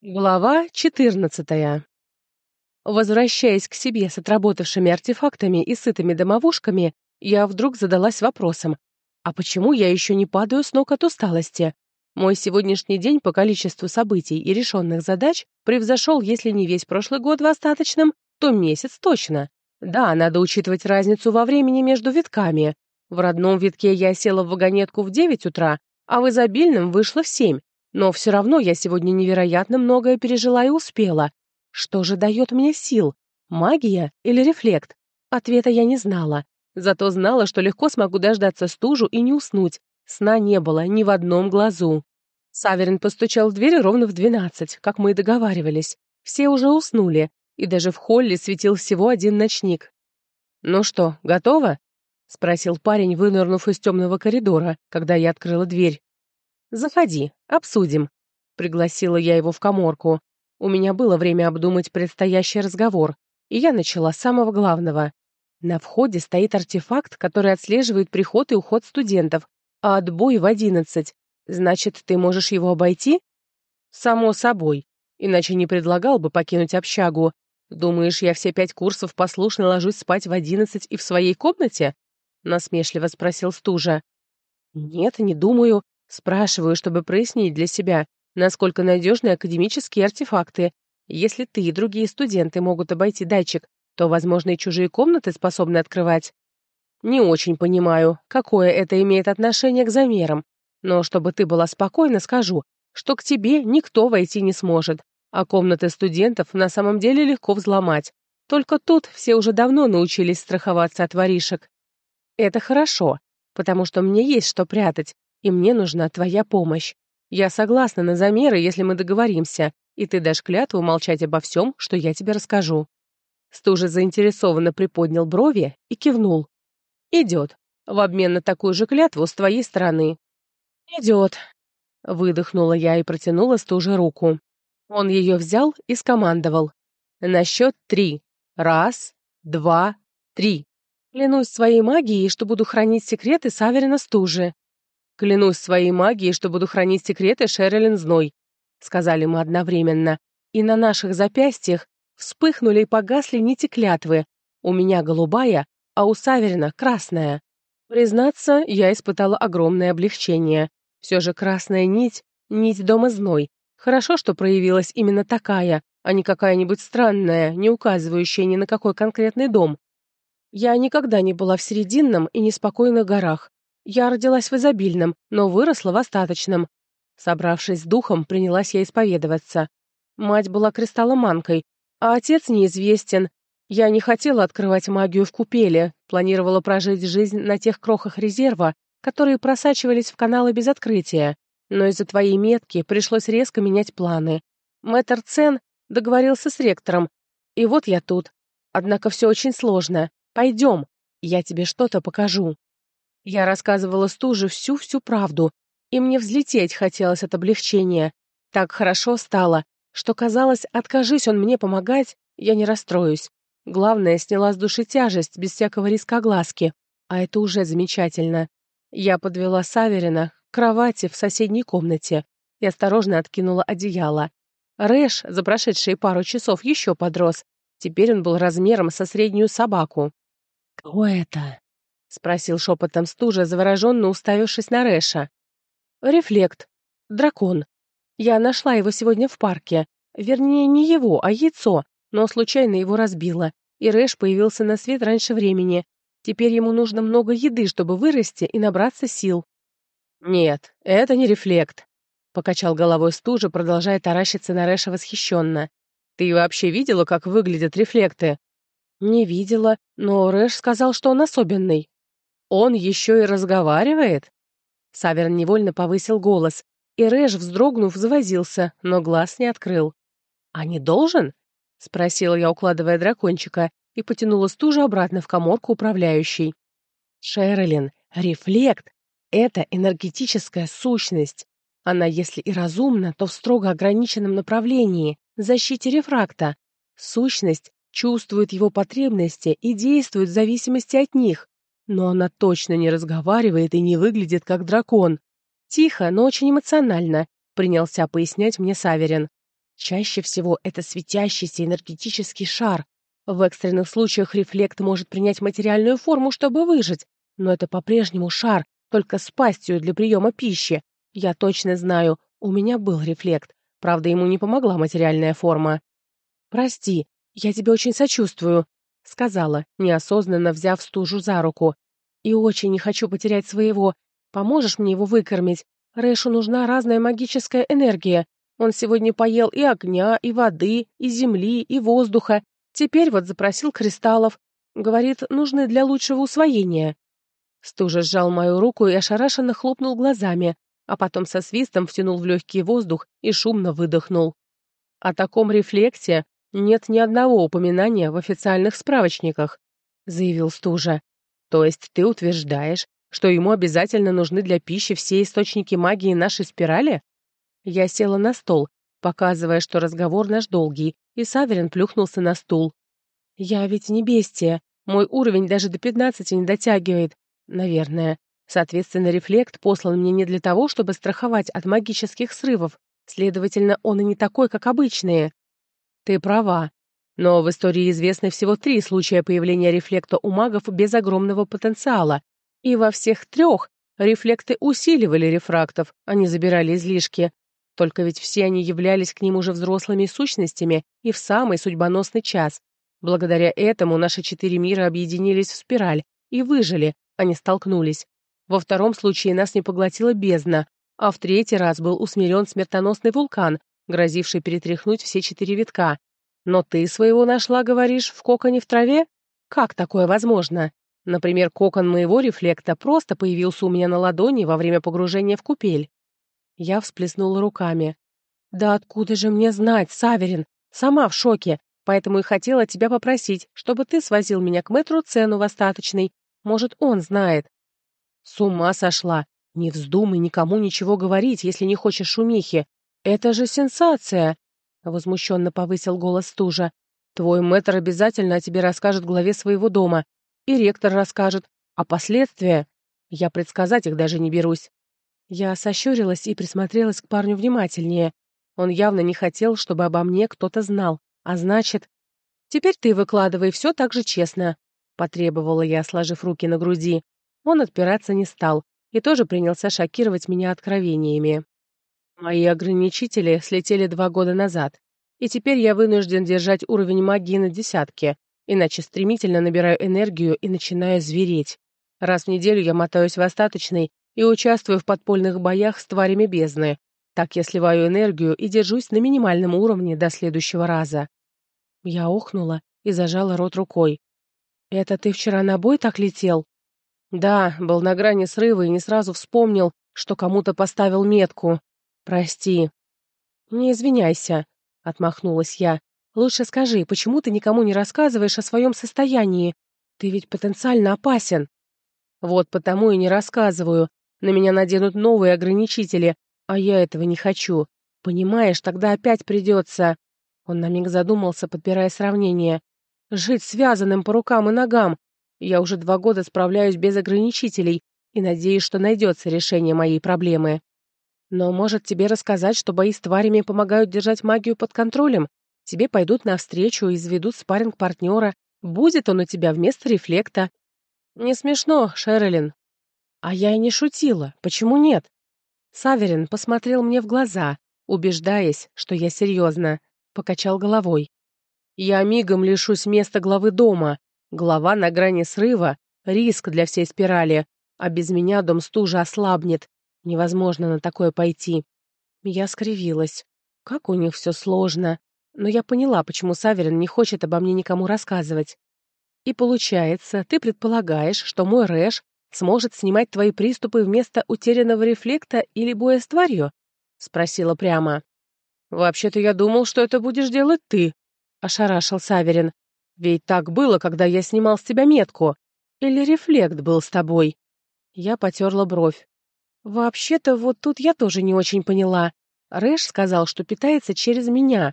Глава 14. Возвращаясь к себе с отработавшими артефактами и сытыми домовушками, я вдруг задалась вопросом, а почему я еще не падаю с ног от усталости? Мой сегодняшний день по количеству событий и решенных задач превзошел, если не весь прошлый год в остаточном, то месяц точно. Да, надо учитывать разницу во времени между витками. В родном витке я села в вагонетку в 9 утра, а в изобильном вышла в 7, но все равно я сегодня невероятно многое пережила и успела. Что же дает мне сил? Магия или рефлект? Ответа я не знала. Зато знала, что легко смогу дождаться стужу и не уснуть. Сна не было ни в одном глазу. Саверин постучал в дверь ровно в двенадцать, как мы и договаривались. Все уже уснули, и даже в холле светил всего один ночник. «Ну что, готово?» — спросил парень, вынырнув из темного коридора, когда я открыла дверь. «Заходи, обсудим», — пригласила я его в коморку. У меня было время обдумать предстоящий разговор, и я начала с самого главного. На входе стоит артефакт, который отслеживает приход и уход студентов, а отбой в одиннадцать. Значит, ты можешь его обойти? Само собой. Иначе не предлагал бы покинуть общагу. Думаешь, я все пять курсов послушно ложусь спать в одиннадцать и в своей комнате? Насмешливо спросил Стужа. Нет, не думаю. Спрашиваю, чтобы прояснить для себя, насколько надежны академические артефакты. Если ты и другие студенты могут обойти датчик, то, возможно, и чужие комнаты способны открывать. Не очень понимаю, какое это имеет отношение к замерам. Но чтобы ты была спокойна, скажу, что к тебе никто войти не сможет. А комнаты студентов на самом деле легко взломать. Только тут все уже давно научились страховаться от воришек. Это хорошо, потому что мне есть что прятать, и мне нужна твоя помощь. Я согласна на замеры, если мы договоримся, и ты дашь клятву молчать обо всем, что я тебе расскажу». Стужа заинтересованно приподнял брови и кивнул. «Идет. В обмен на такую же клятву с твоей стороны». «Идет», — выдохнула я и протянула Стуже руку. Он ее взял и скомандовал. «На счет три. Раз, два, три. Клянусь своей магией, что буду хранить секреты Саверина Стужи. Клянусь своей магией, что буду хранить секреты Шерлин Зной», — сказали мы одновременно. И на наших запястьях вспыхнули и погасли нити клятвы. У меня голубая, а у Саверина красная. Признаться, я испытала огромное облегчение. Все же красная нить — нить дома зной. Хорошо, что проявилась именно такая, а не какая-нибудь странная, не указывающая ни на какой конкретный дом. Я никогда не была в Серединном и Неспокойных горах, я родилась в изобильном, но выросла в остаточном. Собравшись с духом, принялась я исповедоваться. Мать была кристалломанкой, а отец неизвестен. Я не хотела открывать магию в купеле, планировала прожить жизнь на тех крохах резерва, которые просачивались в каналы без открытия. Но из-за твоей метки пришлось резко менять планы. Мэтр Цен договорился с ректором. И вот я тут. Однако все очень сложно. Пойдем, я тебе что-то покажу. Я рассказывала стуже всю-всю правду, и мне взлететь хотелось от облегчения. Так хорошо стало, что казалось, откажись он мне помогать, я не расстроюсь. Главное, сняла с души тяжесть, без всякого риска глазки. А это уже замечательно. Я подвела Саверина к кровати в соседней комнате и осторожно откинула одеяло. Рэш за прошедшие пару часов еще подрос. Теперь он был размером со среднюю собаку. «Кто это?» спросил шепотом стужа, завороженно уставившись на Рэша. «Рефлект. Дракон. Я нашла его сегодня в парке. Вернее, не его, а яйцо, но случайно его разбила, и Рэш появился на свет раньше времени. Теперь ему нужно много еды, чтобы вырасти и набраться сил». «Нет, это не рефлект», — покачал головой стужа, продолжая таращиться на Рэша восхищенно. «Ты вообще видела, как выглядят рефлекты?» «Не видела, но Рэш сказал, что он особенный». Он еще и разговаривает?» Саверн невольно повысил голос, и Рэш, вздрогнув, завозился, но глаз не открыл. «А не должен?» — спросила я, укладывая дракончика, и потянула стужу обратно в коморку управляющей. «Шерлин, рефлект — это энергетическая сущность. Она, если и разумна, то в строго ограниченном направлении, защите рефракта. Сущность чувствует его потребности и действует в зависимости от них. но она точно не разговаривает и не выглядит как дракон. Тихо, но очень эмоционально, принялся пояснять мне Саверин. Чаще всего это светящийся энергетический шар. В экстренных случаях рефлект может принять материальную форму, чтобы выжить, но это по-прежнему шар, только с пастью для приема пищи. Я точно знаю, у меня был рефлект. Правда, ему не помогла материальная форма. «Прости, я тебе очень сочувствую», сказала, неосознанно взяв стужу за руку. «И очень не хочу потерять своего. Поможешь мне его выкормить? Рэшу нужна разная магическая энергия. Он сегодня поел и огня, и воды, и земли, и воздуха. Теперь вот запросил кристаллов. Говорит, нужны для лучшего усвоения». Стужа сжал мою руку и ошарашенно хлопнул глазами, а потом со свистом втянул в легкий воздух и шумно выдохнул. О таком рефлексе «Нет ни одного упоминания в официальных справочниках», — заявил Стужа. «То есть ты утверждаешь, что ему обязательно нужны для пищи все источники магии нашей спирали?» Я села на стол, показывая, что разговор наш долгий, и Саверин плюхнулся на стул. «Я ведь не бестия. Мой уровень даже до пятнадцати не дотягивает. Наверное. Соответственно, рефлект послан мне не для того, чтобы страховать от магических срывов. Следовательно, он и не такой, как обычные. Ты права. Но в истории известны всего три случая появления рефлекта у магов без огромного потенциала, и во всех трех рефлекты усиливали рефрактов, а не забирали излишки. Только ведь все они являлись к ним уже взрослыми сущностями и в самый судьбоносный час. Благодаря этому наши четыре мира объединились в спираль и выжили, а не столкнулись. Во втором случае нас не поглотила бездна, а в третий раз был усмирен смертоносный вулкан, грозивший перетряхнуть все четыре витка. «Но ты своего нашла, говоришь, в коконе в траве? Как такое возможно? Например, кокон моего рефлекта просто появился у меня на ладони во время погружения в купель». Я всплеснула руками. «Да откуда же мне знать, Саверин? Сама в шоке, поэтому и хотела тебя попросить, чтобы ты свозил меня к мэтру цену в остаточной. Может, он знает». «С ума сошла! Не вздумай никому ничего говорить, если не хочешь шумихи. «Это же сенсация!» — возмущенно повысил голос стужа. «Твой мэтр обязательно о тебе расскажет главе своего дома. И ректор расскажет. А последствия? Я предсказать их даже не берусь». Я сощурилась и присмотрелась к парню внимательнее. Он явно не хотел, чтобы обо мне кто-то знал. А значит... «Теперь ты выкладывай все так же честно», — потребовала я, сложив руки на груди. Он отпираться не стал и тоже принялся шокировать меня откровениями. Мои ограничители слетели два года назад, и теперь я вынужден держать уровень магии на десятке, иначе стремительно набираю энергию и начинаю звереть. Раз в неделю я мотаюсь в остаточный и участвую в подпольных боях с тварями бездны. Так я сливаю энергию и держусь на минимальном уровне до следующего раза. Я охнула и зажала рот рукой. «Это ты вчера на бой так летел?» «Да, был на грани срыва и не сразу вспомнил, что кому-то поставил метку. «Прости». «Не извиняйся», — отмахнулась я. «Лучше скажи, почему ты никому не рассказываешь о своем состоянии? Ты ведь потенциально опасен». «Вот потому и не рассказываю. На меня наденут новые ограничители, а я этого не хочу. Понимаешь, тогда опять придется...» Он на миг задумался, подбирая сравнение. «Жить связанным по рукам и ногам. Я уже два года справляюсь без ограничителей и надеюсь, что найдется решение моей проблемы». Но, может, тебе рассказать, что бои с тварями помогают держать магию под контролем? Тебе пойдут навстречу и изведут спарринг партнера. Будет он у тебя вместо рефлекта. Не смешно, Шерлин. А я и не шутила. Почему нет? Саверин посмотрел мне в глаза, убеждаясь, что я серьезно. Покачал головой. Я мигом лишусь места главы дома. Глава на грани срыва — риск для всей спирали. А без меня дом стужа ослабнет, Невозможно на такое пойти. Я скривилась. Как у них все сложно. Но я поняла, почему Саверин не хочет обо мне никому рассказывать. И получается, ты предполагаешь, что мой Рэш сможет снимать твои приступы вместо утерянного рефлекта или боя с тварью? Спросила прямо. «Вообще-то я думал, что это будешь делать ты», — ошарашил Саверин. «Ведь так было, когда я снимал с тебя метку. Или рефлект был с тобой?» Я потерла бровь. «Вообще-то вот тут я тоже не очень поняла. Рэш сказал, что питается через меня.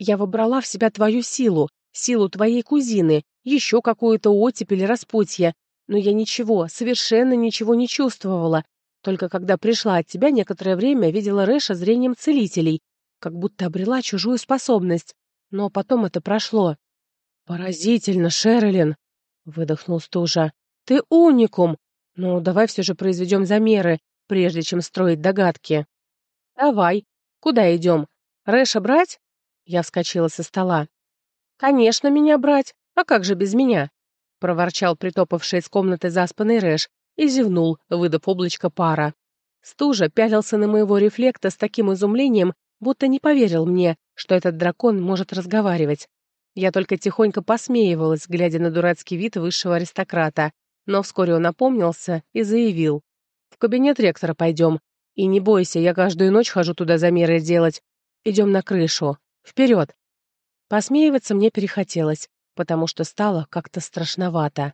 Я вобрала в себя твою силу, силу твоей кузины, еще какую-то оттепель распутья, Но я ничего, совершенно ничего не чувствовала. Только когда пришла от тебя некоторое время, видела Рэша зрением целителей, как будто обрела чужую способность. Но потом это прошло. «Поразительно, Шерлин!» — выдохнул стужа. «Ты уникум! Но ну, давай все же произведем замеры прежде чем строить догадки. «Давай. Куда идем? Рэша брать?» Я вскочила со стола. «Конечно, меня брать. А как же без меня?» проворчал притопавший из комнаты заспанный Рэш и зевнул, выдав облачко пара. Стужа пялился на моего рефлекта с таким изумлением, будто не поверил мне, что этот дракон может разговаривать. Я только тихонько посмеивалась, глядя на дурацкий вид высшего аристократа, но вскоре он опомнился и заявил кабинет ректора пойдем. И не бойся, я каждую ночь хожу туда замеры делать. Идем на крышу. Вперед!» Посмеиваться мне перехотелось, потому что стало как-то страшновато.